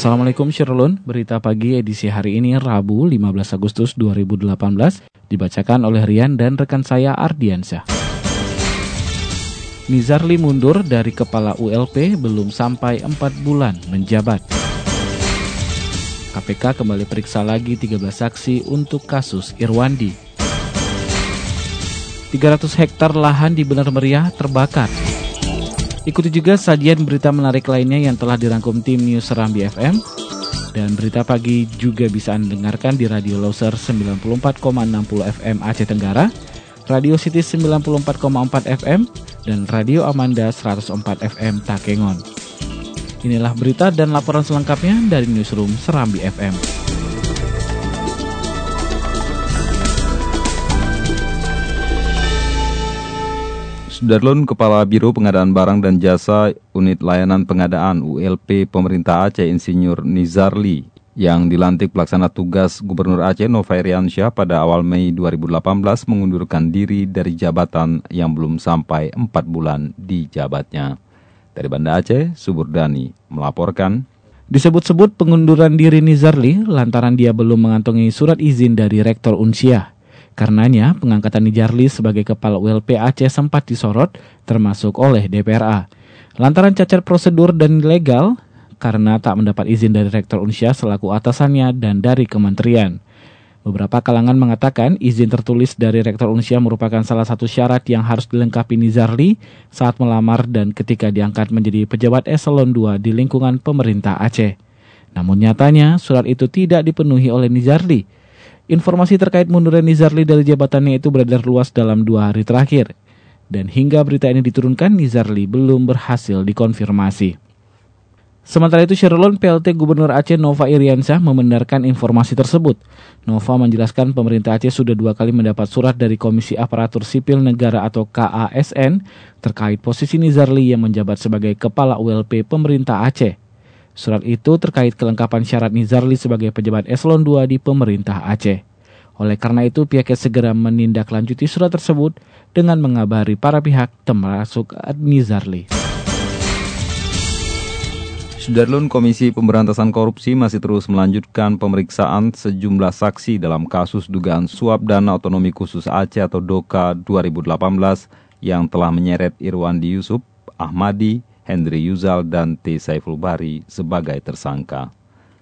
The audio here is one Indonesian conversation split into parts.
Assalamualaikum Sherlun, berita pagi edisi hari ini Rabu 15 Agustus 2018 dibacakan oleh Rian dan rekan saya Ardiansyah. Nizarli mundur dari kepala ULP belum sampai 4 bulan menjabat. KPK kembali periksa lagi 13 saksi untuk kasus Irwandi. 300 hektar lahan di Benar Meriah terbakar. Ikuti juga sajian berita menarik lainnya yang telah dirangkum tim News Serambi FM. Dan berita pagi juga bisa Anda dengarkan di Radio Loser 94,60 FM Aceh Tenggara, Radio City 94,4 FM, dan Radio Amanda 104 FM Takengon. Inilah berita dan laporan selengkapnya dari Newsroom Serambi FM. Sudarlun Kepala Biro Pengadaan Barang dan Jasa Unit Layanan Pengadaan ULP Pemerintah Aceh Insinyur Nizarli yang dilantik pelaksana tugas Gubernur Aceh Nova Iriansyah pada awal Mei 2018 mengundurkan diri dari jabatan yang belum sampai 4 bulan di jabatnya. Dari Banda Aceh, Suburdani melaporkan. Disebut-sebut pengunduran diri Nizarli lantaran dia belum mengantongi surat izin dari Rektor Unsyah. Karenanya, pengangkatan Nijarli sebagai Kepala ULP Aceh sempat disorot, termasuk oleh DPRA. Lantaran cacat prosedur dan legal, karena tak mendapat izin dari Rektor Unsyah selaku atasannya dan dari kementerian. Beberapa kalangan mengatakan izin tertulis dari Rektor Unsyah merupakan salah satu syarat yang harus dilengkapi Nizarli saat melamar dan ketika diangkat menjadi pejabat eselon 2 di lingkungan pemerintah Aceh. Namun nyatanya surat itu tidak dipenuhi oleh Nizarli Informasi terkait munduran Nizarli dari jabatannya itu beredar luas dalam dua hari terakhir. Dan hingga berita ini diturunkan, Nizarli belum berhasil dikonfirmasi. Sementara itu, Sherlon PLT Gubernur Aceh Nova Iriansyah membenarkan informasi tersebut. Nova menjelaskan pemerintah Aceh sudah dua kali mendapat surat dari Komisi Aparatur Sipil Negara atau KASN terkait posisi Nizarli yang menjabat sebagai Kepala ULP pemerintah Aceh. Surat itu terkait kelengkapan syarat Nizarli sebagai pejabat eselon 2 di pemerintah Aceh. Oleh karena itu, pihaknya segera menindaklanjuti surat tersebut dengan mengabari para pihak termasuk Nizarli. Sudarlun Komisi Pemberantasan Korupsi masih terus melanjutkan pemeriksaan sejumlah saksi dalam kasus dugaan suap dana otonomi khusus Aceh atau DOKA 2018 yang telah menyeret Irwandi Yusuf, Ahmadi, Henry Yuzal dan T. Saiful Bari sebagai tersangka.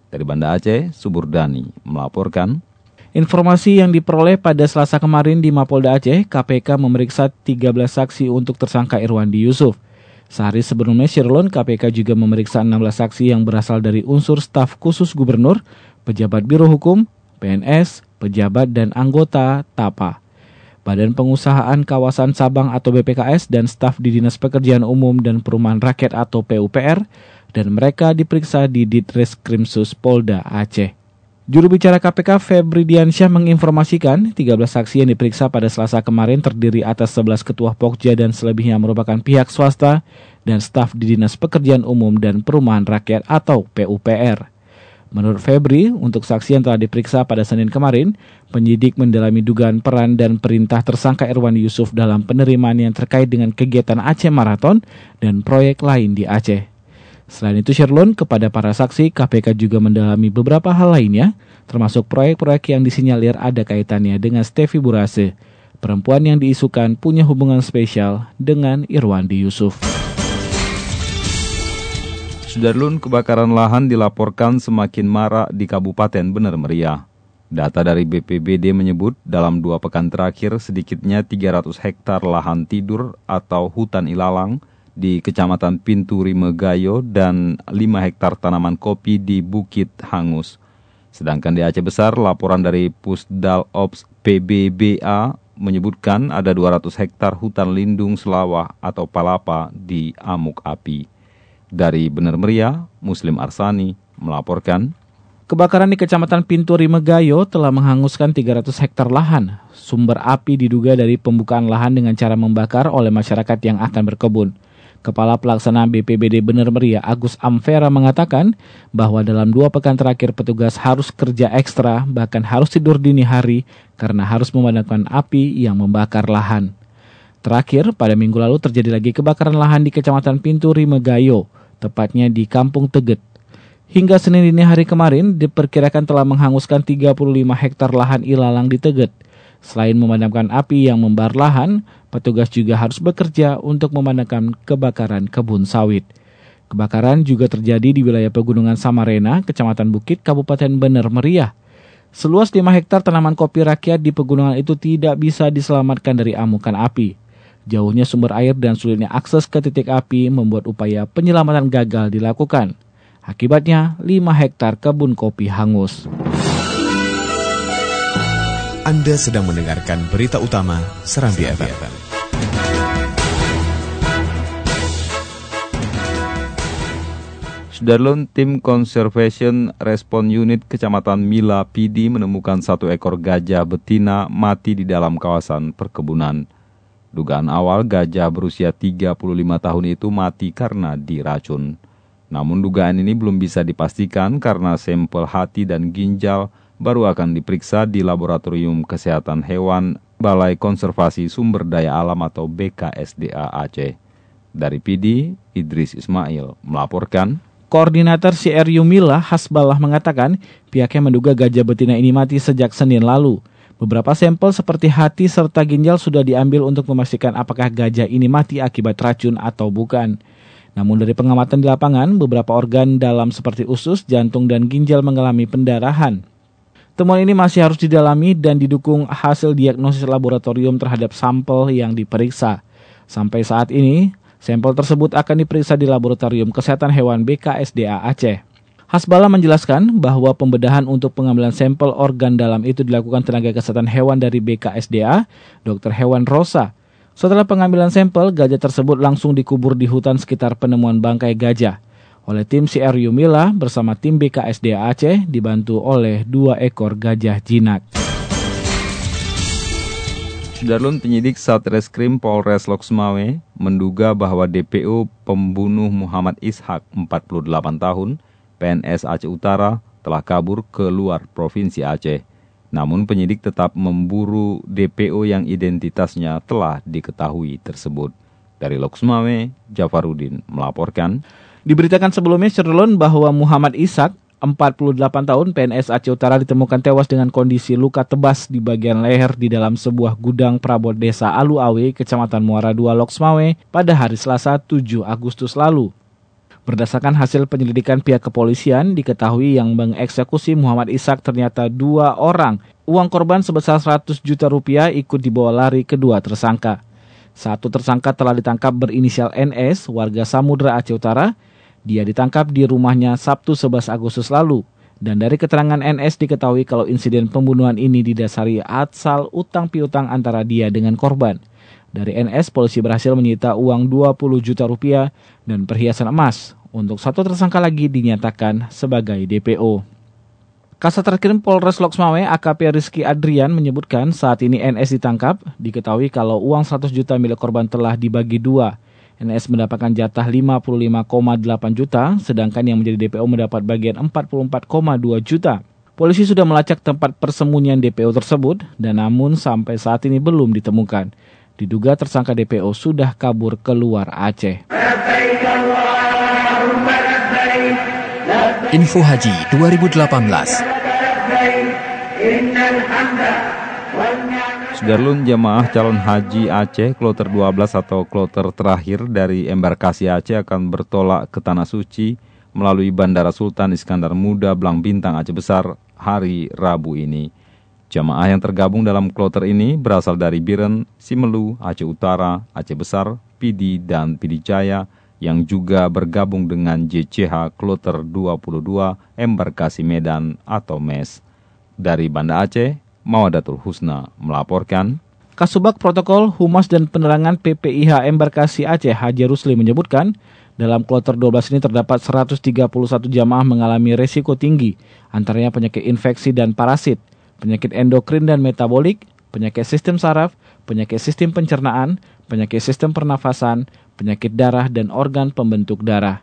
Dari Banda Aceh, Suburdani melaporkan. Informasi yang diperoleh pada selasa kemarin di Mapolda Aceh, KPK memeriksa 13 saksi untuk tersangka Irwandi Yusuf. Sehari sebelumnya Sherlon, KPK juga memeriksa 16 saksi yang berasal dari unsur staf khusus gubernur, pejabat biro hukum, PNS, pejabat dan anggota TAPA. Badan Pengusahaan Kawasan Sabang atau BPKS dan staf di Dinas Pekerjaan Umum dan Perumahan Rakyat atau PUPR dan mereka diperiksa di Ditreskrimsus Polda Aceh. Juru bicara KPK Febri Diansyah menginformasikan 13 saksi yang diperiksa pada selasa kemarin terdiri atas 11 ketua Pokja dan selebihnya merupakan pihak swasta dan staf di Dinas Pekerjaan Umum dan Perumahan Rakyat atau PUPR. Menurut Febri, untuk saksi yang telah diperiksa pada Senin kemarin, penyidik mendalami dugaan peran dan perintah tersangka Irwan Yusuf dalam penerimaan yang terkait dengan kegiatan Aceh Marathon dan proyek lain di Aceh. Selain itu, Sherlon kepada para saksi, KPK juga mendalami beberapa hal lainnya, termasuk proyek-proyek yang disinyalir ada kaitannya dengan Stevi Burase, perempuan yang diisukan punya hubungan spesial dengan Irwandi Yusuf. Sudarlun kebakaran lahan dilaporkan semakin marak di Kabupaten Bener Meriah. Data dari BPBD menyebut dalam dua pekan terakhir sedikitnya 300 hektar lahan tidur atau hutan ilalang di Kecamatan Pintu Rimegayo dan 5 hektar tanaman kopi di Bukit Hangus. Sedangkan di Aceh Besar, laporan dari Pusdal Ops PBBA menyebutkan ada 200 hektar hutan lindung selawah atau palapa di amuk api. Dari Bener Meriah, Muslim Arsani melaporkan. Kebakaran di Kecamatan Pintu Rimegayo telah menghanguskan 300 hektar lahan. Sumber api diduga dari pembukaan lahan dengan cara membakar oleh masyarakat yang akan berkebun. Kepala Pelaksana BPBD Bener Meriah Agus Amvera mengatakan bahwa dalam dua pekan terakhir petugas harus kerja ekstra bahkan harus tidur dini hari karena harus memadamkan api yang membakar lahan. Terakhir, pada minggu lalu terjadi lagi kebakaran lahan di Kecamatan Pintu Rimegayo, tepatnya di Kampung Teget. Hingga Senin dini hari kemarin diperkirakan telah menghanguskan 35 hektar lahan ilalang di Teget. Selain memadamkan api yang membar lahan, petugas juga harus bekerja untuk memadamkan kebakaran kebun sawit. Kebakaran juga terjadi di wilayah pegunungan Samarena, Kecamatan Bukit, Kabupaten Bener Meriah. Seluas 5 hektar tanaman kopi rakyat di pegunungan itu tidak bisa diselamatkan dari amukan api. Jauhnya sumber air dan sulitnya akses ke titik api membuat upaya penyelamatan gagal dilakukan. Akibatnya, 5 hektar kebun kopi hangus. Anda sedang mendengarkan berita utama Serambi, FM. FM. Sudarlun Tim Conservation Response Unit Kecamatan Mila PD menemukan satu ekor gajah betina mati di dalam kawasan perkebunan. Dugaan awal gajah berusia 35 tahun itu mati karena diracun. Namun dugaan ini belum bisa dipastikan karena sampel hati dan ginjal baru akan diperiksa di Laboratorium Kesehatan Hewan Balai Konservasi Sumber Daya Alam atau BKSDA Aceh. Dari PD, Idris Ismail melaporkan. Koordinator CRU Mila Hasbalah mengatakan pihaknya menduga gajah betina ini mati sejak Senin lalu. Beberapa sampel seperti hati serta ginjal sudah diambil untuk memastikan apakah gajah ini mati akibat racun atau bukan. Namun dari pengamatan di lapangan, beberapa organ dalam seperti usus, jantung, dan ginjal mengalami pendarahan. Temuan ini masih harus didalami dan didukung hasil diagnosis laboratorium terhadap sampel yang diperiksa. Sampai saat ini, Sampel tersebut akan diperiksa di Laboratorium Kesehatan Hewan BKSDA Aceh. Hasbala menjelaskan bahwa pembedahan untuk pengambilan sampel organ dalam itu dilakukan tenaga kesehatan hewan dari BKSDA, Dr. Hewan Rosa. Setelah pengambilan sampel, gajah tersebut langsung dikubur di hutan sekitar penemuan bangkai gajah. Oleh tim CRU Mila bersama tim BKSDA Aceh dibantu oleh dua ekor gajah jinak. Sudarlun penyidik Satreskrim Polres Loksmawe menduga bahwa DPO pembunuh Muhammad Ishak 48 tahun PNS Aceh Utara telah kabur ke luar Provinsi Aceh. Namun penyidik tetap memburu DPO yang identitasnya telah diketahui tersebut. Dari Loksmawe, Jafarudin melaporkan. Diberitakan sebelumnya Sherlon bahwa Muhammad Ishak 48 tahun PNS Aceh Utara ditemukan tewas dengan kondisi luka tebas di bagian leher di dalam sebuah gudang perabot desa Alu Awe, Kecamatan Muara II, Loksmawe pada hari Selasa 7 Agustus lalu. Berdasarkan hasil penyelidikan pihak kepolisian, diketahui yang mengeksekusi Muhammad Ishak ternyata dua orang. Uang korban sebesar 100 juta rupiah ikut dibawa lari kedua tersangka. Satu tersangka telah ditangkap berinisial NS, warga Samudra Aceh Utara, dia ditangkap di rumahnya Sabtu 11 Agustus lalu. Dan dari keterangan NS diketahui kalau insiden pembunuhan ini didasari asal utang piutang antara dia dengan korban. Dari NS, polisi berhasil menyita uang 20 juta rupiah dan perhiasan emas. Untuk satu tersangka lagi dinyatakan sebagai DPO. Kasat Reskrim Polres Loksmawe AKP Rizky Adrian menyebutkan saat ini NS ditangkap, diketahui kalau uang 100 juta milik korban telah dibagi dua. NS mendapatkan jatah 55,8 juta, sedangkan yang menjadi DPO mendapat bagian 44,2 juta. Polisi sudah melacak tempat persembunyian DPO tersebut, dan namun sampai saat ini belum ditemukan. Diduga tersangka DPO sudah kabur keluar Aceh. Info Haji 2018 Sudarlun jemaah calon haji Aceh kloter 12 atau kloter terakhir dari embarkasi Aceh akan bertolak ke Tanah Suci melalui Bandara Sultan Iskandar Muda Blang Bintang Aceh Besar hari Rabu ini. Jemaah yang tergabung dalam kloter ini berasal dari Biren, Simelu, Aceh Utara, Aceh Besar, Pidi, dan Pidi Jaya yang juga bergabung dengan JCH Kloter 22 Embarkasi Medan atau MES. Dari Banda Aceh, Mawadatul Husna melaporkan. Kasubag Protokol Humas dan Penerangan PPIH Embarkasi Aceh Haji Rusli menyebutkan, dalam kloter 12 ini terdapat 131 jamaah mengalami resiko tinggi, antaranya penyakit infeksi dan parasit, penyakit endokrin dan metabolik, penyakit sistem saraf, penyakit sistem pencernaan, penyakit sistem pernafasan, penyakit darah, dan organ pembentuk darah.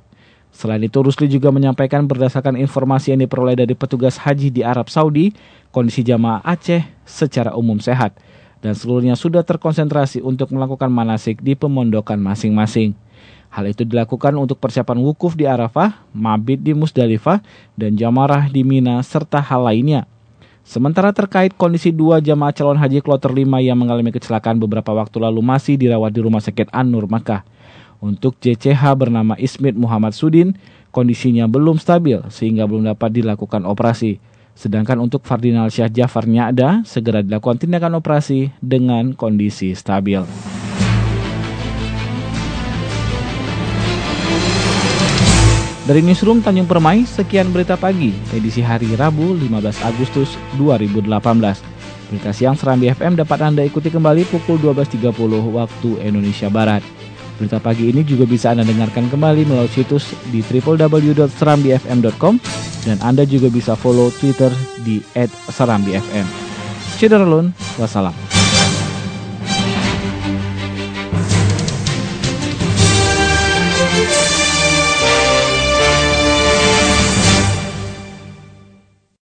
Selain itu, Rusli juga menyampaikan berdasarkan informasi yang diperoleh dari petugas haji di Arab Saudi, kondisi jamaah Aceh secara umum sehat, dan seluruhnya sudah terkonsentrasi untuk melakukan manasik di pemondokan masing-masing. Hal itu dilakukan untuk persiapan wukuf di Arafah, mabit di Musdalifah, dan jamarah di Mina, serta hal lainnya. Sementara terkait kondisi dua jamaah calon haji kloter 5 yang mengalami kecelakaan beberapa waktu lalu masih dirawat di Rumah Sakit An-Nur Makkah. Untuk JCH bernama Ismit Muhammad Sudin, kondisinya belum stabil sehingga belum dapat dilakukan operasi. Sedangkan untuk Fardinal Syah Jafar Nyada segera dilakukan tindakan operasi dengan kondisi stabil. Dari Newsroom Tanjung Permai, sekian berita pagi, edisi hari Rabu 15 Agustus 2018. Berita siang Serambi FM dapat Anda ikuti kembali pukul 12.30 waktu Indonesia Barat. Berita pagi ini juga bisa Anda dengarkan kembali melalui situs di www.serambifm.com dan Anda juga bisa follow Twitter di @serambifm. Cederalun, wassalam.